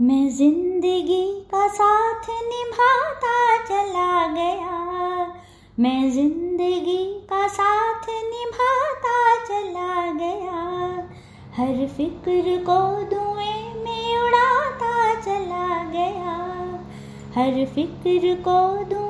मैं ज़िंदगी का साथ निभाता चला गया। मैं ज़िंदगी का साथ निभाता चला गया। हर फ़िक्र को धुएँ में उड़ाता चला गया। हर फ़िक्र को धुएँ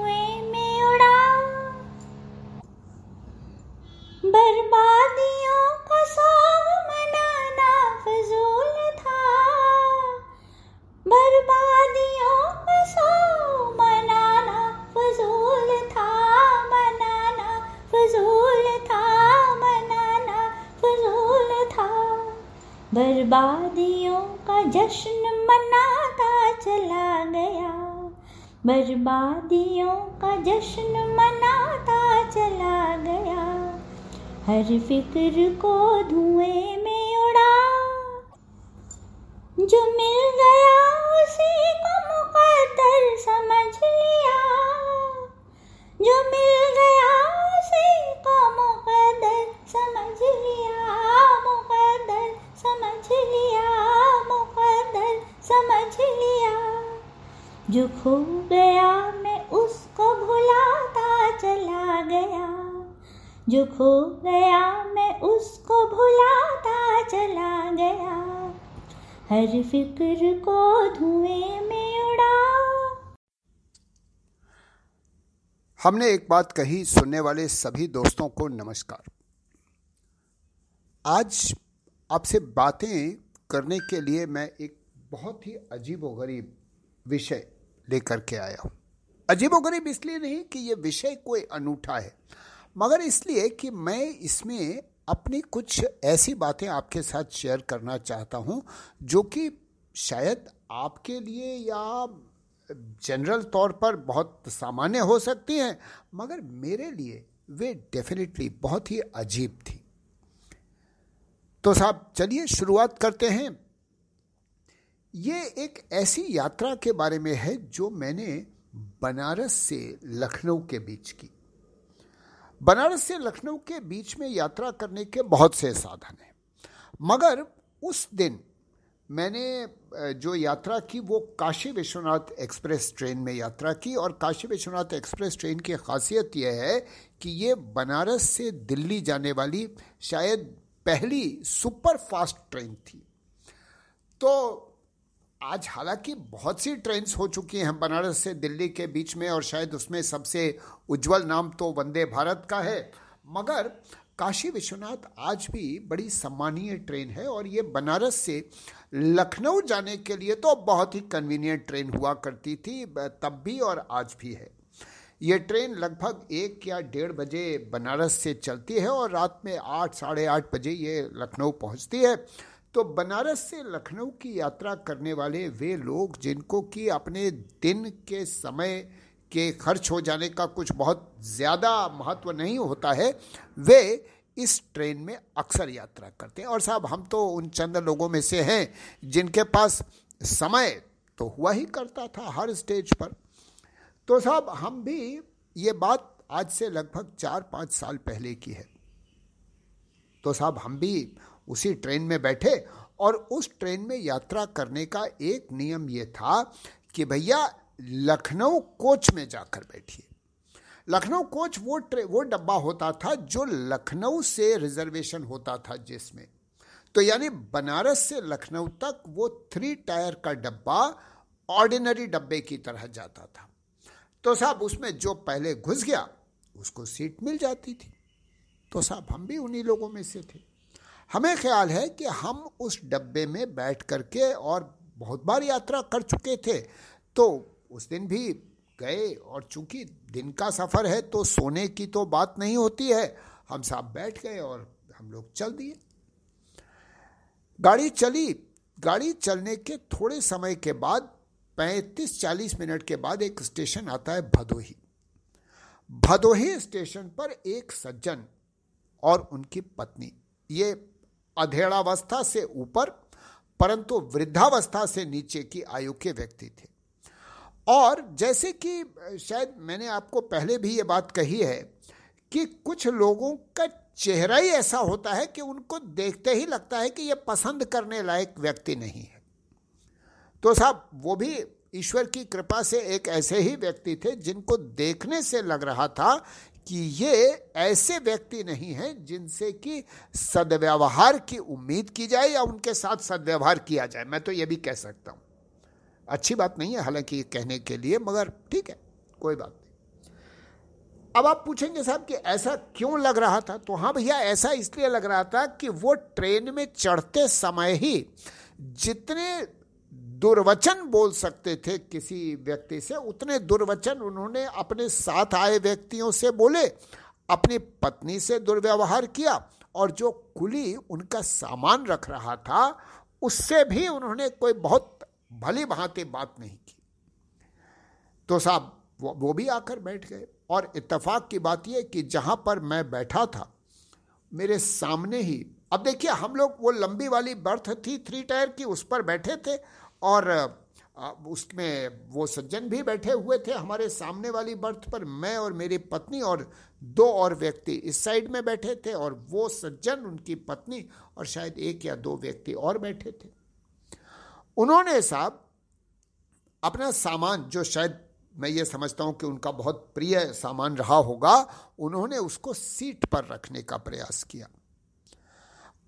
बर्बादियों का जश्न मनाता चला गया। बर्बादियों का जश्न मनाता चला गया। हर फ़िक्र को धुएँ में उड़ा। जो मिल गया उसी को मुकद्दर समझ लिया। जो मिल जो खो गया, मैं उसको भुलाता चला गया। जो खो गया, मैं उसको भुलाता चला गया। हर फ़िक्र को धुएँ में उड़ा। हमने एक बात कही सुनने वाले सभी दोस्तों को नमस्कार। आज आपसे बातें करने के लिए मैं एक बहुत ही अजीब गरीब विषय लेकर के आया हूँ। अजीब गरीब इसलिए नहीं कि यह विषय कोई अनूठा है, मगर इसलिए कि मैं इसमें अपनी कुछ ऐसी बातें आपके साथ शेयर करना चाहता हूँ, जो कि शायद आपके लिए या जनरल तौर पर बहुत सामान्य हो सकती हैं, मगर मेरे लिए वे डेफिनेटली बहुत ही अजीब थी। तो साहब, चलिए शुरुआत करते हैं। ये एक ऐसी यात्रा के बारे में है जो मैंने बनारस से लखनऊ के बीच की। बनारस से लखनऊ के बीच में यात्रा करने के बहुत से साधन हैं। मगर उस दिन मैंने जो यात्रा की वो काशी विश्वनाथ एक्सप्रेस ट्रेन में यात्रा की और काशी विश्वनाथ एक्सप्रेस ट्रेन की खासियत यह है कि ये बनारस से दिल्ली जाने वाली शायद पहली सुपर फास्ट ट्रेन थी। तो आज हालाँकि बहुत सी ट्रेन्स हो चुकी हैं बनारस से दिल्ली के बीच में और शायद उसमें सबसे उज्जवल नाम तो वंदे भारत का है। मगर काशी विश्वनाथ आज भी बड़ी सम्मानीय ट्रेन है और ये बनारस से लखनऊ जाने के लिए तो बहुत ही कन्वीनियंट ट्रेन हुआ करती थी तब भी और आज भी है। ये ट्रेन लगभग एक या डेढ़ बजे बनारस से चलती है और रात में आठ, साढ़े आठ बजे ये लखनऊ पहुँचती है। तो बनारस से लखनऊ की यात्रा करने वाले वे लोग जिनको कि अपने दिन के समय के खर्च हो जाने का कुछ बहुत ज़्यादा महत्व नहीं होता है, वे इस ट्रेन में अक्सर यात्रा करते हैं। और साहब, हम तो उन चंद लोगों में से हैं जिनके पास समय तो हुआ ही करता था हर स्टेज पर। तो साहब, हम भी ये बात आज से लगभग चार पाँच साल पहले की है। तो साहब, हम भी उसी ट्रेन में बैठे और उस ट्रेन में यात्रा करने का एक नियम यह था कि भैया लखनऊ कोच में जाकर बैठिए। लखनऊ कोच वो ट्रे, वो डब्बा होता था जो लखनऊ से रिजर्वेशन होता था जिसमें। तो यानी बनारस से लखनऊ तक वो थ्री टायर का डब्बा ऑर्डिनरी डब्बे की तरह जाता था। तो साहब उसमें जो पहले घुस गया, उसको सीट मिल जाती थी। तो साहब हम भी उन्हीं लोगों में से थे। हमें ख्याल है कि हम उस डब्बे में बैठ करके और बहुत बार यात्रा कर चुके थे। तो उस दिन भी गए और चूँकि दिन का सफ़र है तो सोने की तो बात नहीं होती है, हम साहब बैठ गए और हम लोग चल दिए। गाड़ी चली, गाड़ी चलने के थोड़े समय के बाद, पैंतीस चालीस मिनट के बाद एक स्टेशन आता है भदोही। भदोही स्टेशन पर एक सज्जन और उनकी पत्नी, ये अधेड़ावस्था से ऊपर, परंतु वृद्धावस्था से नीचे की आयु के व्यक्ति थे। और जैसे कि शायद मैंने आपको पहले भी ये बात कही है कि कुछ लोगों का चेहरा ही ऐसा होता है कि उनको देखते ही लगता है कि ये पसंद करने लायक व्यक्ति नहीं है। तो साहब, वो भी ईश्वर की कृपा से एक ऐसे ही व्यक्ति थे जिनको देखने से लग रहा था कि ये ऐसे व्यक्ति नहीं हैं जिनसे कि सदव्यवहार की उम्मीद की जाए या उनके साथ सदव्यवहार किया जाए। मैं तो ये भी कह सकता हूँ। अच्छी बात नहीं है हालाँकि कहने के लिए, मगर ठीक है, कोई बात नहीं। अब आप पूछेंगे साहब कि ऐसा क्यों लग रहा था? तो हाँ भैया, ऐसा इसलिए लग रहा था कि वो ट्रेन में चढ़ते समय ही जितने दुर्वचन बोल सकते थे किसी व्यक्ति से। उतने दुर्वचन उन्होंने अपने साथ आए व्यक्तियों से बोले अपनी पत्नी से दुर्व्यवहार किया और जो कुली उनका सामान रख रहा था उससे भी उन्होंने कोई बहुत भली भांति बात नहीं की। तो साहब वो, वो भी आकर बैठ गए। और इत्तेफाक की बात यह कि जहाँ पर मैं बैठा था मेरे सामने ही अब देखिए हम लोग वो लंबी वाली बर्थ थी थ्री टायर की उस पर बैठे थे और उसमें वो सज्जन भी बैठे हुए थे हमारे सामने वाली बर्थ पर, मैं और मेरी पत्नी और दो और व्यक्ति इस साइड में बैठे थे और वो सज्जन, उनकी पत्नी और शायद एक या दो व्यक्ति और बैठे थे। उन्होंने साहब अपना सामान, जो शायद मैं ये समझता हूँ कि उनका बहुत प्रिय सामान रहा होगा, उन्होंने उसको सीट पर रखने का प्रयास किया।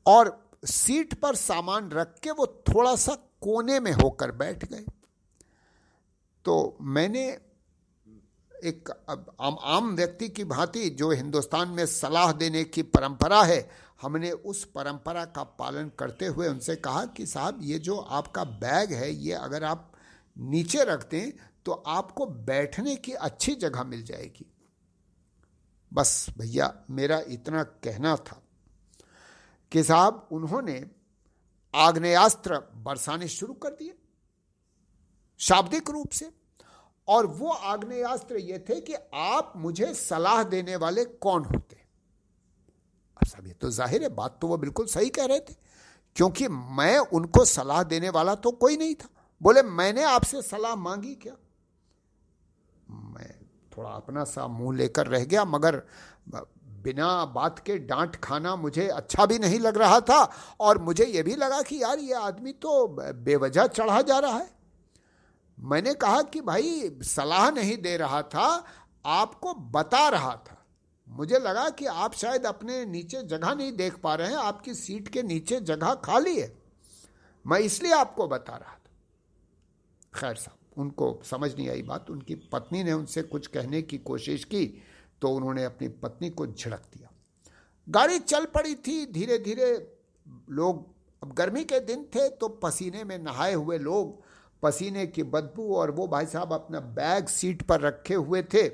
और सीट पर सामान रख के वो थोड़ा सा कोने में होकर बैठ गए। तो मैंने एक आम आम व्यक्ति की भांति जो हिंदुस्तान में सलाह देने की परंपरा है, हमने उस परंपरा का पालन करते हुए उनसे कहा कि, साहब, ये जो आपका बैग है, ये अगर आप नीचे रखते दें तो आपको बैठने की अच्छी जगह मिल जाएगी। बस भैया, मेरा इतना कहना था कि साहब, उन्होंने आग्नेयास्त्र बरसाने शुरू कर दिए, शाब्दिक रूप से। और वो आग्नेयास्त्र ये थे कि आप मुझे सलाह देने वाले कौन होते। अब सब ये तो ज़ाहिर है, बात तो वो बिल्कुल सही कह रहे थे, क्योंकि मैं उनको सलाह देने वाला तो कोई नहीं था। बोले, मैंने आपसे सलाह मांगी क्या? मैं थोड़ा अपना सा मुँह लेकर रह गया, मगर बिना बात के डांट खाना मुझे अच्छा भी नहीं लग रहा था और मुझे यह भी लगा कि यार ये आदमी तो बेवजह चढ़ा जा रहा है। मैंने कहा कि भाई, सलाह नहीं दे रहा था, आपको बता रहा था। मुझे लगा कि आप शायद अपने नीचे जगह नहीं देख पा रहे हैं, आपकी सीट के नीचे जगह खाली है। मैं इसलिए आपको बता रहा था। खैर साहब, उनको समझ नहीं आई बात, उनकी पत्नी ने उनसे कुछ कहने की कोशिश की। तो उन्होंने अपनी पत्नी को झड़क दिया। गाड़ी चल पड़ी थी धीरे धीरे लोग, अब गर्मी के दिन थे तो पसीने में नहाए हुए लोग पसीने की बदबू और वो भाई साहब अपना बैग सीट पर रखे हुए थे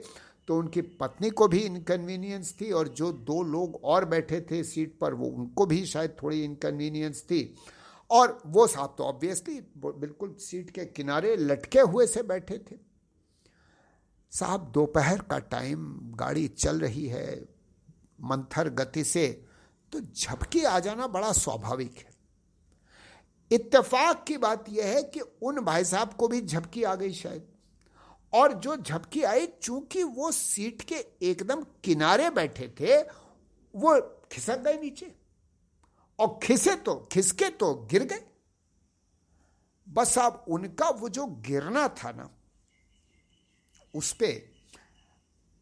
तो उनकी पत्नी को भी इनकन्वीनियंस थी और जो दो लोग और बैठे थे सीट पर, वो उनको भी शायद थोड़ी इनकन्वीनियंस थी। और वो साहब तो ऑब्वियसली बिल्कुल सीट के किनारे लटके हुए से बैठे थे। साहब, दोपहर का टाइम गाड़ी चल रही है मंथर गति से तो झपकी आ जाना बड़ा स्वाभाविक है। इत्तेफाक की बात यह है कि उन भाई साहब को भी झपकी आ गई शायद। और जो झपकी आई, चूँकि वो सीट के एकदम किनारे बैठे थे, वो खिसक गए नीचे। और खिसे तो खिसके तो गिर गए। बस आप उनका वो जो गिरना था ना उस पर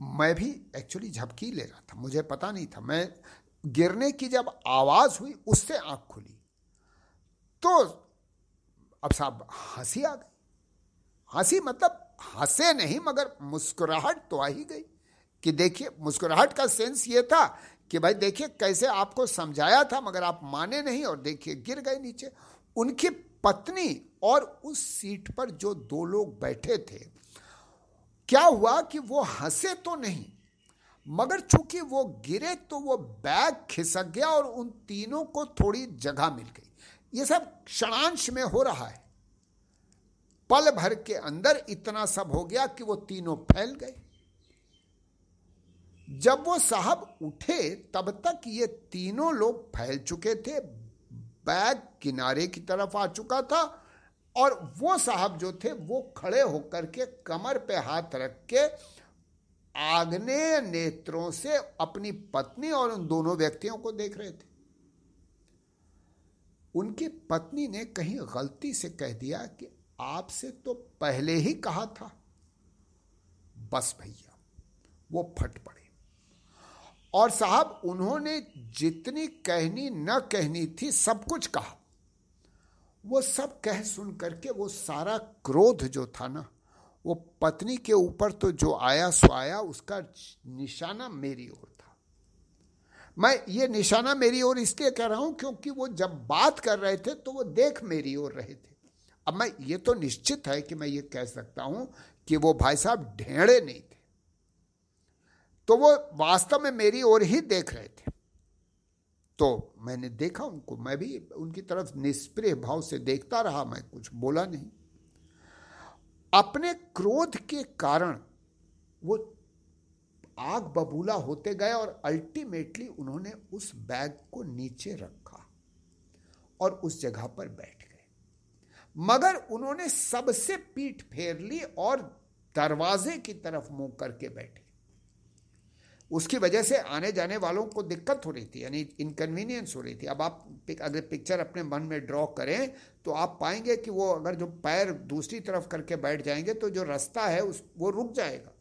मैं भी एक्चुअली झपकी ले रहा था, मुझे पता नहीं था। मैं गिरने की जब आवाज़ हुई, उससे आँख खुली। तो अब साहब हँसी आ गई। हँसी मतलब हंसे नहीं, मगर मुस्कुराहट तो आ ही गई कि देखिए, मुस्कुराहट का सेंस ये था कि भाई देखिए कैसे आपको समझाया था, मगर आप माने नहीं और देखिए गिर गए नीचे। उनकी पत्नी और उस सीट पर जो दो लोग बैठे थे क्या हुआ कि वो हंसे तो नहीं, मगर चूँकि वो गिरे तो वो बैग खिसक गया और उन तीनों को थोड़ी जगह मिल गई। ये सब क्षणांश में हो रहा है। पल भर के अंदर इतना सब हो गया कि वो तीनों फैल गए। जब वो साहब उठे, तब तक ये तीनों लोग फैल चुके थे। बैग किनारे की तरफ़ आ चुका था और वो साहब जो थे, वो खड़े होकर के कमर पे हाथ रख के आग्नेय नेत्रों से अपनी पत्नी और उन दोनों व्यक्तियों को देख रहे थे। उनकी पत्नी ने कहीं गलती से कह दिया कि आपसे तो पहले ही कहा था, बस भैया, वो फट पड़े। और साहब, उन्होंने जितनी कहनी न कहनी थी, सब कुछ कहा। वो सब कह सुन करके वो सारा क्रोध जो था ना, वो पत्नी के ऊपर तो जो आया सो आया, उसका निशाना मेरी ओर था। मैं ये निशाना मेरी ओर इसलिए कह रहा हूँ क्योंकि वो जब बात कर रहे थे तो वो देख मेरी ओर रहे थे। अब मैं, ये तो निश्चित है कि मैं ये कह सकता हूँ कि वो भाई साहब ढेड़े नहीं थे। तो वो वास्तव में मेरी ओर ही देख रहे थे। तो मैंने देखा उनको, मैं भी उनकी तरफ़ निष्प्रिय भाव से देखता रहा, मैं कुछ बोला नहीं। अपने क्रोध के कारण वो आग बबूला होते गए और अल्टीमेटली उन्होंने उस बैग को नीचे रखा और उस जगह पर बैठ गए। मगर उन्होंने सबसे पीठ फेर ली और दरवाजे की तरफ़ मुँह करके बैठे। उसकी वजह से आने जाने वालों को दिक्कत हो रही थी, यानी इनकन्वीनियंस हो रही थी। अब आप अगर पिक्चर अपने मन में ड्रॉ करें तो आप पाएँगे कि वो अगर जो पैर दूसरी तरफ़ करके बैठ जाएँगे तो जो रास्ता है उस, वो रुक जाएगा।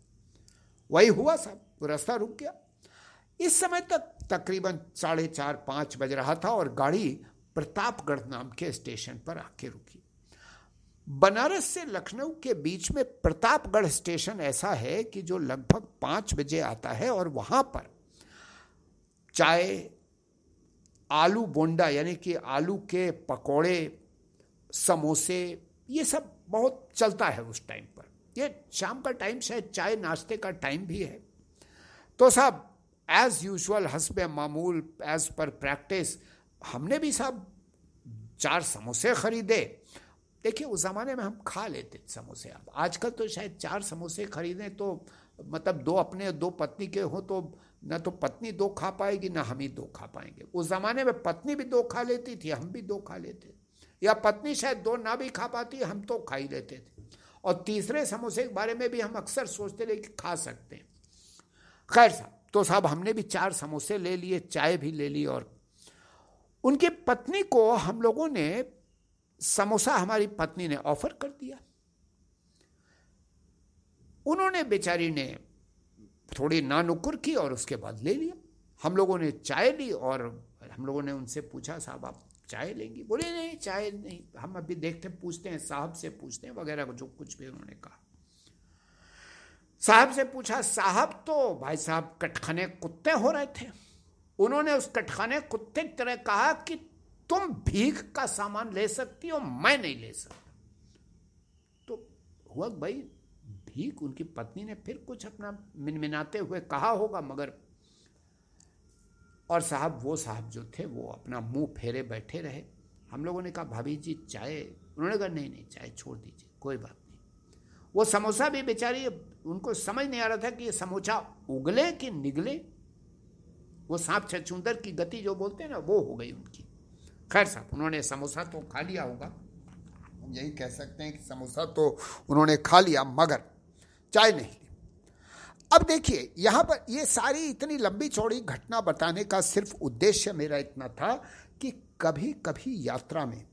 वही हुआ साहब वो रास्ता रुक गया। इस समय तक तकरीबन साढ़े चार, पाँच बज रहा था और गाड़ी प्रतापगढ़ नाम के स्टेशन पर आके रुकी। बनारस से लखनऊ के बीच में प्रतापगढ़ स्टेशन ऐसा है कि जो लगभग पाँच बजे आता है और वहाँ पर चाय, आलू बोंडा, यानी कि आलू के पकोड़े, समोसे, ये सब बहुत चलता है उस टाइम पर। ये शाम का टाइम शायद चाय नाश्ते का टाइम भी है। तो साहब एज यूजल हसब मामूल एज पर प्रैक्टिस हमने भी साहब चार समोसे खरीदे। देखिए, उस ज़माने में हम खा लेते समोसे। अब आजकल तो शायद चार समोसे खरीदें तो मतलब दो अपने, दो पत्नी के हो तो न तो पत्नी दो खा पाएगी, ना हम ही दो खा पाएँगे। उस ज़माने में पत्नी भी दो खा लेती थी, हम भी दो खा लेते या पत्नी शायद दो ना भी खा पाती, हम तो खा ही लेते थे। और तीसरे समोसे के बारे में भी हम अक्सर सोचते रहे कि खा सकते हैं। खैर साहब तो साहब हमने भी चार समोसे ले लिए, चाय भी ले ली और उनकी पत्नी को हम लोगों ने समोसा हमारी पत्नी ने ऑफ़र कर दिया। उन्होंने बेचारी ने थोड़ी नानुकुर की और उसके बाद ले लिया। हम लोगों ने चाय ली और हम लोगों ने उनसे पूछा, साहब, आप चाय लेंगी? बोले, नहीं, चाय नहीं। हम अभी देखते पूछते हैं, साहब से पूछते हैं, वगैरह जो कुछ भी उन्होंने कहा। साहब से पूछा, साहब तो भाई साहब, कटखाने कुत्ते हो रहे थे? उन्होंने उस कटखाने कुत्ते की तरह कहा कि तुम भीख का सामान ले सकती हो, मैं नहीं ले सकता। तो हुआ भाई, भीख उनकी पत्नी ने फिर कुछ अपना मिनमिनाते हुए कहा होगा, मगर और साहब, वो साहब जो थे, वो अपना मुँह फेरे बैठे रहे। हम लोगों ने कहा, भाभी जी, चाय। उन्होंने कहा, नहीं नहीं, चाय छोड़ दीजिए, कोई बात नहीं। वो समोसा भी बेचारी, उनको समझ नहीं आ रहा था कि ये समोसा उगले कि निगले। वो सांप छछूंदर की गति जो बोलते हैं ना, वो हो गई उनकी। खैर साहब, उन्होंने समोसा तो खा लिया होगा। हम यही कह सकते हैं कि समोसा तो उन्होंने खा लिया, मगर चाय नहीं अब देखिए, यहाँ पर ये सारी इतनी लंबी चौड़ी घटना बताने का सिर्फ़ उद्देश्य मेरा इतना था कि कभी कभी यात्रा में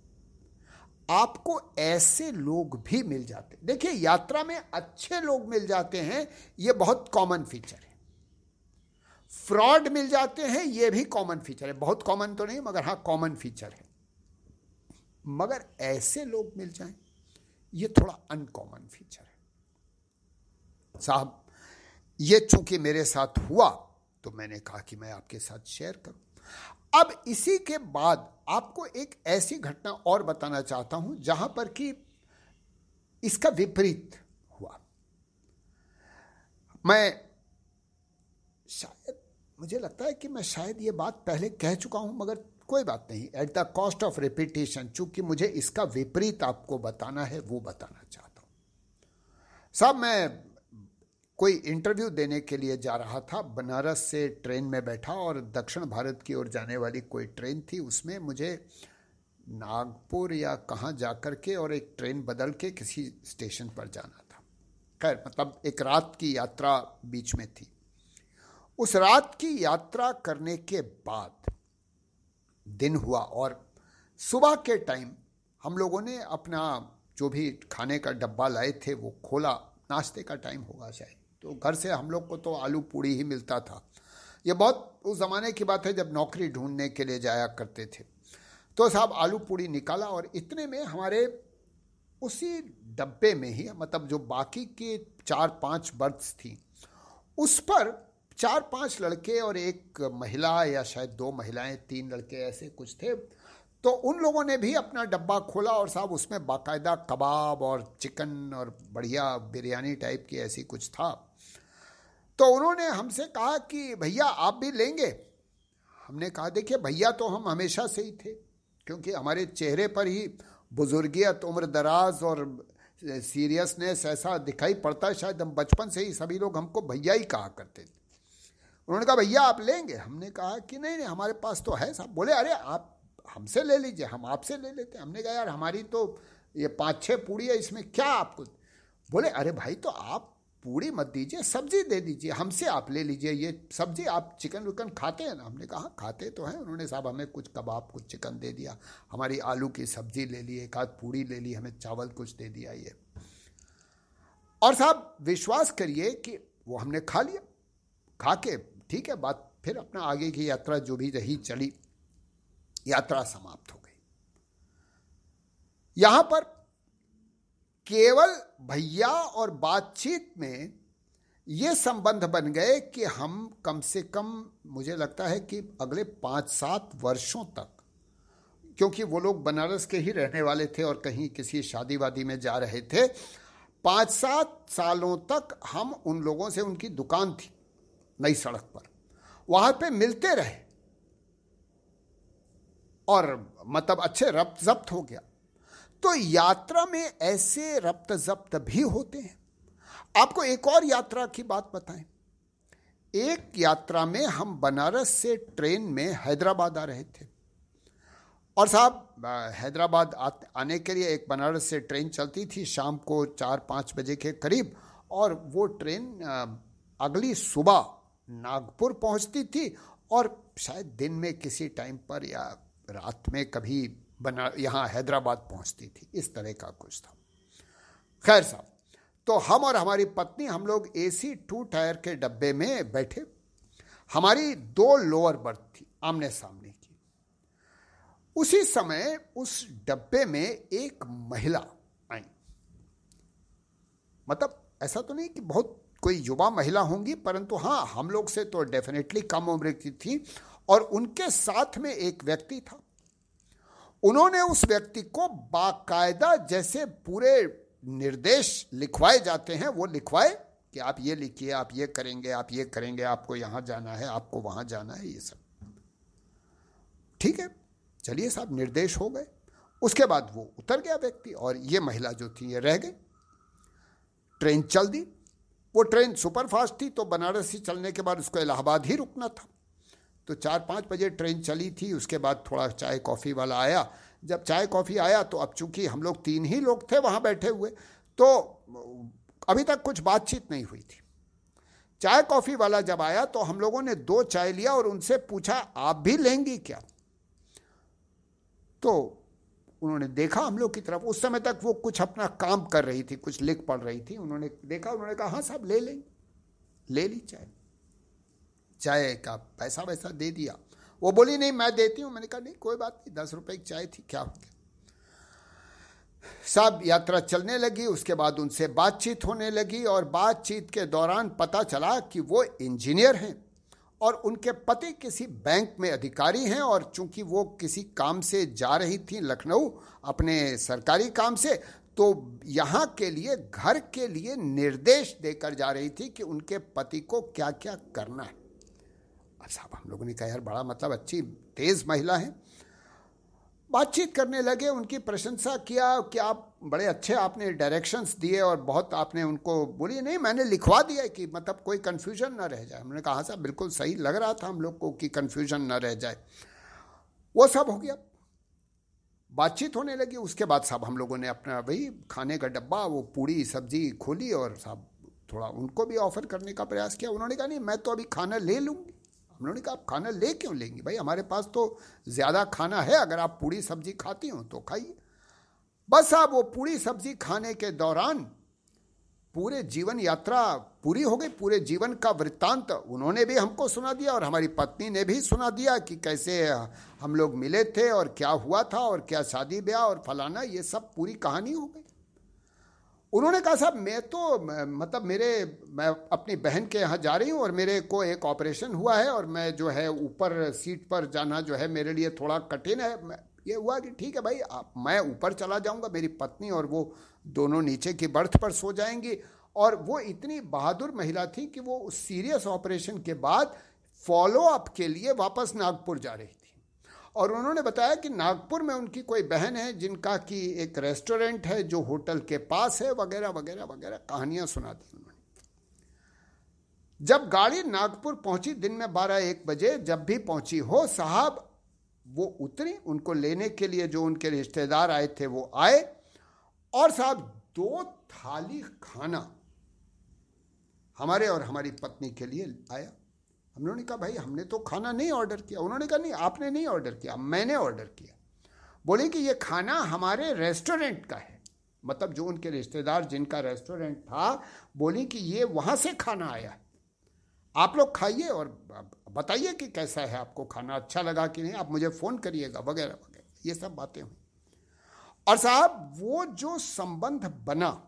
आपको ऐसे लोग भी मिल जाते। देखिए, यात्रा में अच्छे लोग मिल जाते हैं, ये बहुत कॉमन फीचर है। फ्रॉड मिल जाते हैं, ये भी कॉमन फीचर है। बहुत कॉमन तो नहीं, मगर हाँ कॉमन फीचर है। मगर ऐसे लोग मिल जाएँ, ये थोड़ा अनकॉमन फीचर है। साहब, ये चूँकि मेरे साथ हुआ तो मैंने कहा कि मैं आपके साथ शेयर करूँ। अब इसी के बाद आपको एक ऐसी घटना और बताना चाहता हूँ, जहाँ पर कि इसका विपरीत हुआ। मैं शायद मुझे लगता है कि मैं शायद ये बात पहले कह चुका हूँ, मगर कोई बात नहीं। At the cost of repetition चूँकि मुझे इसका विपरीत आपको बताना है, वो बताना चाहता हूँ। साहब, मैं कोई इंटरव्यू देने के लिए जा रहा था। बनारस से ट्रेन में बैठा और दक्षिण भारत की ओर जाने वाली कोई ट्रेन थी, उसमें मुझे नागपुर या कहाँ जा कर के और एक ट्रेन बदल के किसी स्टेशन पर जाना था। खैर मतलब एक रात की यात्रा बीच में थी। उस रात की यात्रा करने के बाद दिन हुआ और सुबह के टाइम हम लोगों ने अपना जो भी खाने का डब्बा लाए थे, वो खोला। नाश्ते का टाइम होगा शायद। तो घर से हम लोग को तो आलू पूड़ी ही मिलता था। ये बहुत उस ज़माने की बात है जब नौकरी ढूँढने के लिए जाया करते थे। तो साहब आलू पूड़ी निकाला और इतने में हमारे उसी डब्बे में ही मतलब जो बाकी के चार पाँच बर्थ्स थी, उस पर चार पाँच लड़के और एक महिला या शायद दो महिलाएँ, तीन लड़के ऐसे कुछ थे तो उन लोगों ने भी अपना डब्बा खोला और साहब उसमें बाकायदा कबाब और चिकन और बढ़िया बिरयानी टाइप की ऐसी कुछ था। तो उन्होंने हमसे कहा कि भैया आप भी लेंगे? हमने कहा, देखिए भैया तो हम हमेशा से ही थे, क्योंकि हमारे चेहरे पर ही बुजुर्गियत, उम्र दराज और सीरियसनेस ऐसा दिखाई पड़ता है, शायद हम बचपन से ही सभी लोग हमको भैया ही कहा करते थे। उन्होंने कहा, भैया, आप लेंगे। हमने कहा कि, नहीं नहीं, हमारे पास तो है साहब बोले, अरे, आप हमसे ले लीजिए, हम आपसे ले लेते हैं। हमने कहा, यार, हमारी तो ये पाँच छः पूड़ी है, इसमें क्या आपको बोले, अरे भाई तो आप पूड़ी मत दीजिए, सब्ज़ी दे दीजिए, हमसे आप ले लीजिए, ये सब्ज़ी आप चिकन विकन खाते हैं ना? हमने कहा खाते तो हैं। उन्होंने साहब, हमें कुछ कबाब, कुछ चिकन दे दिया, हमारी आलू की सब्ज़ी ले ली, एक आध पूड़ी ले ली, हमें चावल कुछ दे दिया ये। और साहब, विश्वास करिए कि वो हमने खा लिया, खा के ठीक है, बात फिर अपना आगे की यात्रा जो भी रही चली, यात्रा समाप्त हो गई। यहाँ पर केवल भैया और बातचीत में ये संबंध बन गए कि हम कम से कम, मुझे लगता है कि अगले पाँच सात वर्षों तक, क्योंकि वो लोग बनारस के ही रहने वाले थे और कहीं किसी शादी वादी में जा रहे थे पाँच सात सालों तक हम उन लोगों से उनकी दुकान थी। नई सड़क पर। वहाँ पे मिलते रहे और मतलब अच्छे रब्त जब्त हो गया। तो यात्रा में ऐसे रब्त जब्त भी होते हैं। आपको एक और यात्रा की बात बताएँ। एक यात्रा में हम बनारस से ट्रेन में हैदराबाद आ रहे थे। और साहब हैदराबाद आने के लिए एक बनारस से ट्रेन चलती थी शाम को चार पाँच बजे के करीब। और वो ट्रेन अगली सुबह नागपुर पहुँचती थी और शायद दिन में किसी टाइम पर या रात में कभी बना, यहाँ हैदराबाद पहुँचती थी। इस तरह का कुछ था। खैर साहब तो हम और हमारी पत्नी, हम लोग एसी टू टायर के डब्बे में बैठे। हमारी दो लोअर बर्थ थी, आमने सामने की। उसी समय उस डब्बे में एक महिला आई। मतलब ऐसा तो नहीं कि बहुत कोई युवा महिला होंगी, परंतु हाँ हम लोग से तो डेफिनेटली कम उम्र की थी और उनके साथ में एक व्यक्ति था। उन्होंने उस व्यक्ति को बाकायदा जैसे पूरे निर्देश लिखवाए जाते हैं, वो लिखवाए कि आप ये लिखिए, आप ये करेंगे, आप ये करेंगे, आपको यहाँ जाना है, आपको वहाँ जाना है, ये सब। ठीक है, चलिए साहब, निर्देश हो गए। उसके बाद वो उतर गया व्यक्ति और ये महिला जो थी, ये रह गई। ट्रेन चल दी। वो ट्रेन सुपरफास्ट थी तो बनारस ही चलने के बाद उसको इलाहाबाद ही रुकना था। तो चार पाँच बजे ट्रेन चली थी, उसके बाद थोड़ा चाय कॉफ़ी वाला आया। जब चाय कॉफ़ी आया तो अब चूँकि हम लोग तीन ही लोग थे वहाँ बैठे हुए तो अभी तक कुछ बातचीत नहीं हुई थी। चाय कॉफ़ी वाला जब आया तो हम लोगों ने दो चाय लिया और उनसे पूछा, आप भी लेंगी क्या? तो उन्होंने देखा हम लोग की तरफ़। उस समय तक वो कुछ अपना काम कर रही थी, कुछ लिख पढ़ रही थी। उन्होंने देखा, उन्होंने कहा हाँ साहब, ले लेंगे ले ली चाय। चाय का पैसा वैसा दे दिया। वो बोली, नहीं, मैं देती हूँ। मैंने कहा, नहीं, कोई बात नहीं, दस रुपए की चाय थी, क्या हो गया? सब यात्रा चलने लगी। उसके बाद उनसे बातचीत होने लगी और बातचीत के दौरान पता चला कि वो इंजीनियर हैं। और उनके पति किसी बैंक में अधिकारी हैं और चूँकि वो किसी काम से जा रही थी लखनऊ, अपने सरकारी काम से तो यहाँ के लिए, घर के लिए निर्देश देकर जा रही थी कि उनके पति को क्या क्या करना है। अब साहब, हम लोगों ने कहा, यार, बड़ा मतलब अच्छी, तेज महिला है। बातचीत करने लगे, उनकी प्रशंसा किया कि आप बड़े अच्छे आपने डायरेक्शंस दिए और बहुत आपने उनको बोली। नहीं, मैंने लिखवा दिया कि मतलब कोई कन्फ्यूज़न ना रह जाए। हमने कहा, साहब, बिल्कुल सही लग रहा था हम लोग को कि कन्फ्यूज़न ना रह जाए। वो सब हो गया। बातचीत होने लगी। उसके बाद साहब, हम लोगों ने अपना भाई खाने का डब्बा, वो पूड़ी सब्ज़ी खोली और साहब, थोड़ा उनको भी ऑफ़र करने का प्रयास किया। उन्होंने कहा, नहीं, मैं तो अभी खाना ले लूँगी। उन्होंने कहा, आप खाना ले क्यों लेंगे? भाई, हमारे पास तो ज़्यादा खाना है। अगर आप पूड़ी सब्ज़ी खाती हो तो खाइए। बस साहब, वो पूरी सब्ज़ी खाने के दौरान पूरे जीवन यात्रा पूरी हो गई, पूरे जीवन का वृत्तांत उन्होंने भी हमको सुना दिया और हमारी पत्नी ने भी सुना दिया कि कैसे हम लोग मिले थे और क्या हुआ था और क्या शादी ब्याह और फलाना, ये सब पूरी कहानी हो गई। उन्होंने कहा, साहब, मैं तो मतलब मेरे, मैं अपनी बहन के यहाँ जा रही हूँ और मेरे को एक ऑपरेशन हुआ है और मैं जो है ऊपर सीट पर जाना जो है मेरे लिए थोड़ा कठिन है ये हुआ कि ठीक है भाई, आप, मैं ऊपर चला जाऊँगा, मेरी पत्नी और वो दोनों नीचे की बर्थ पर सो जाएँगी। और वो इतनी बहादुर महिला थी कि वो उस सीरियस ऑपरेशन के बाद फॉलो अप के लिए वापस नागपुर जा रही थी। और उन्होंने बताया कि नागपुर में उनकी कोई बहन है जिनका कि एक रेस्टोरेंट है जो होटल के पास है, वगैरह वगैरह वगैरह, कहानियाँ सुना दी उन्होंने। जब गाड़ी नागपुर पहुँची दिन में बारह एक बजे, जब भी पहुँची हो, साहब वो उतरी उनको लेने के लिए जो उनके रिश्तेदार आए थे वो आए। और साहब, दो थाली खाना हमारे और हमारी पत्नी के लिए आया। हमने कहा, भाई, हमने तो खाना नहीं ऑर्डर किया। उन्होंने कहा, नहीं, आपने नहीं ऑर्डर किया, मैंने ऑर्डर किया। बोले कि, ये खाना हमारे रेस्टोरेंट का है। मतलब जो उनके रिश्तेदार जिनका रेस्टोरेंट था, बोली कि, ये वहाँ से खाना आया आप लोग खाइए और बताइए कि कैसा है आपको खाना? अच्छा लगा कि नहीं? आप मुझे फ़ोन करिएगा, वगैरह वगैरह। ये सब बातें हुई। और साहब, वो जो संबंध बना,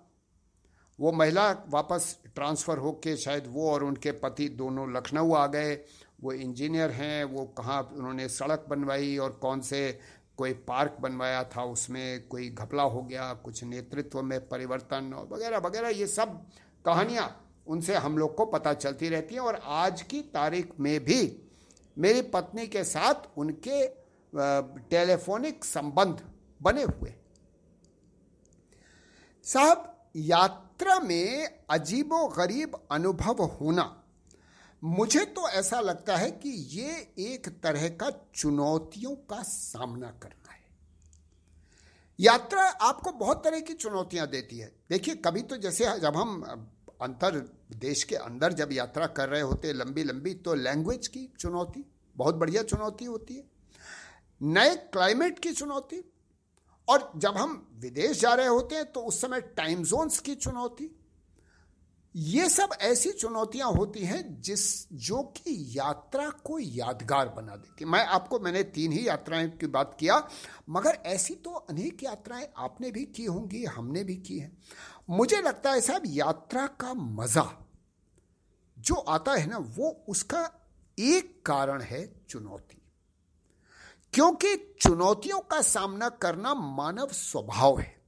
वो महिला वापस ट्रांसफ़र होके शायद वो और उनके पति दोनों लखनऊ आ गए, वो इंजीनियर हैं, वो कहाँ उन्होंने सड़क बनवाई और कौन से कोई पार्क बनवाया था, उसमें कोई घपला हो गया, कुछ नेतृत्व में परिवर्तन वगैरह वगैरह, ये सब कहानियाँ उनसे हम लोग को पता चलती रहती है। और आज की तारीख में भी मेरी पत्नी के साथ उनके टेलीफोनिक संबंध बने हुए। साहब, यात्रा में अजीबो गरीब अनुभव होना, मुझे तो ऐसा लगता है कि ये एक तरह का चुनौतियों का सामना करना है। यात्रा आपको बहुत तरह की चुनौतियाँ देती है। देखिए, कभी तो जैसे जब हम अंतर, देश के अंदर जब यात्रा कर रहे होते लंबी लंबी तो लैंग्वेज की चुनौती, बहुत बढ़िया चुनौती होती है। नए क्लाइमेट की चुनौती, और जब हम विदेश जा रहे होते हैं तो उस समय टाइम जोन्स की चुनौती ये सब ऐसी चुनौतियाँ होती हैं जिस, जो कि यात्रा को यादगार बना देती। मैं आपको, मैंने तीन ही यात्राएँ की बात किया, मगर ऐसी तो अनेक यात्राएँ आपने भी की होंगी, हमने भी की हैं। मुझे लगता है साहब, यात्रा का मज़ा जो आता है ना, वो उसका एक कारण है चुनौती। क्योंकि चुनौतियों का सामना करना मानव स्वभाव है।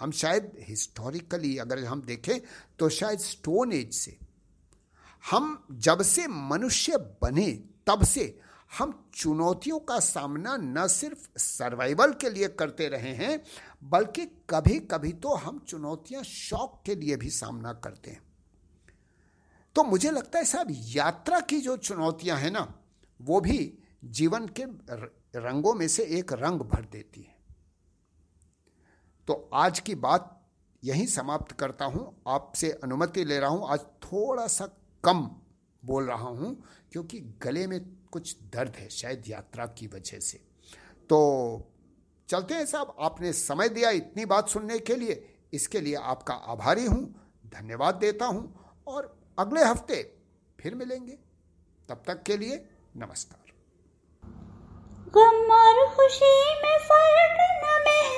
हम शायद हिस्टोरिकली अगर हम देखें तो शायद स्टोन एज से, हम जब से मनुष्य बने, तब से हम चुनौतियों का सामना न सिर्फ़ सर्वाइवल के लिए करते रहे हैं, बल्कि कभी कभी तो हम चुनौतियाँ शौक के लिए भी सामना करते हैं। तो मुझे लगता है साहब, यात्रा की जो चुनौतियाँ हैं ना, वो भी जीवन के रंगों में से एक रंग भर देती है। तो आज की बात यहीं समाप्त करता हूँ। आपसे अनुमति ले रहा हूँ। आज थोड़ा सा कम बोल रहा हूँ, क्योंकि गले में कुछ दर्द है शायद यात्रा की वजह से। तो चलते हैं साहब, आपने समय दिया इतनी बात सुनने के लिए। इसके लिए आपका आभारी हूँ, धन्यवाद देता हूँ, और अगले हफ़्ते फिर मिलेंगे। तब तक के लिए नमस्कार। गम और खुशी में फ़र्क